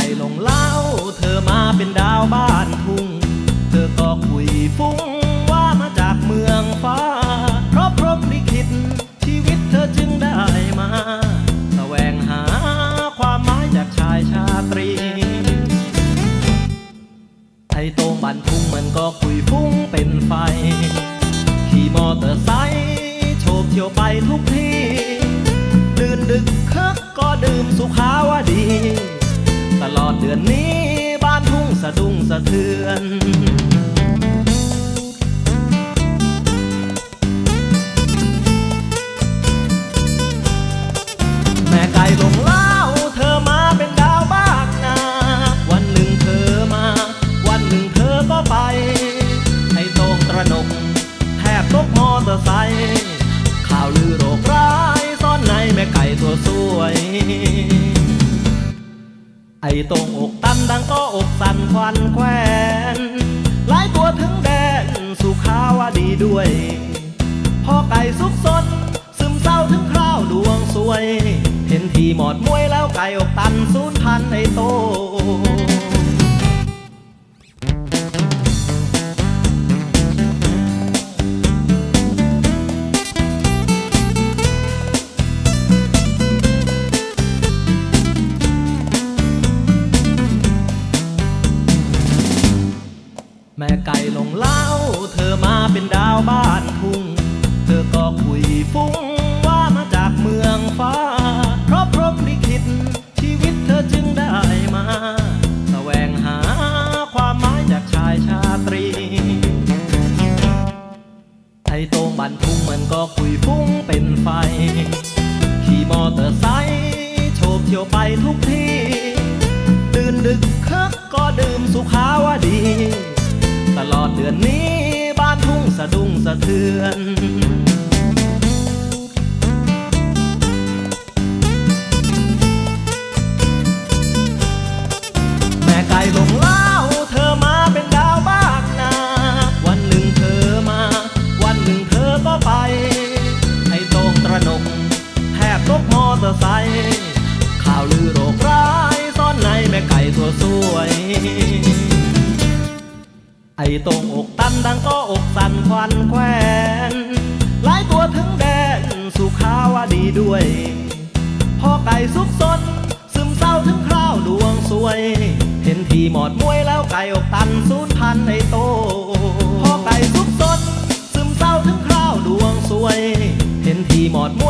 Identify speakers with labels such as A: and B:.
A: ไก่ลงเล่า เธอมาเป็นดาวบ้านทุ่ง เธอก็คุยฟุ้งว่ามาจากเมืองฟ้า เพราะพรหมลิขิตชีวิตเธอจึงได้มาแสวงหาความหมายจากชายชาตรี ไอ้โตรงบันทุ่งมันก็คุยฟุ้งเป็นไฟ ขี่มอเตอร์ไซค์โฉบเฉี่ยวไปทุกที่ดื่นดึกคึกก็ดื่มสุขาวดี ดเดือนนี้บ้านทุ่งสะดุ้งสะเทือน ไอ้ตรงอกตันดังก็อกสั่นควันแควนหลายตัวถึงแดนสุขาวดีด้วย พอไก่ซุกซนซึมเศร้าถึงคราวดวงสวย เห็นทีหมอดมวยแล้วไก่อกตัน แม่ไก่ลงเล่า เธอมาเป็นดาวบ้านทุ่ง เธอก็คุยฟุ้งว่ามาจากเมืองฟ้า เพราะพรหมลิขิตชีวิตเธอจึงได้มาแสวงหาความหมายจากชายชาตรี ไอ้โตงบันทุ่งมันก็คุยฟุ้งเป็นไฟ ขี่มอเตอร์ไซค์โฉบเฉี่ยวไปทุกที่ดื่นดึกคึกก็ดื่มสุขาวดี ลอดเดือนนี้ บ้านทุ่งสะดุ้งสะเทือนแม่ไก่ลงเล่าเธอมาเป็นดาวบ้านนา วันหนึ่งเธอมา วันหนึ่งเธอก็ไป ไอ้โตรงตระหนกแทบตกมอเตอร์ไซค์ข่าวลือโร ตรงอกตันดังก็อกสั่นควันแควนหลายตัวถึงแดนสุขาวดีด้วยพอไก่ซุกซนซึมเศร้าถึงคราวดวงสวย เห็นทีหมอดมวยแล้วไก่อกตันสูญพันไอโตพอไก่ซุกซนซึมเศร้าถึงคราวดวงสวย เห็นทีหมอดมวย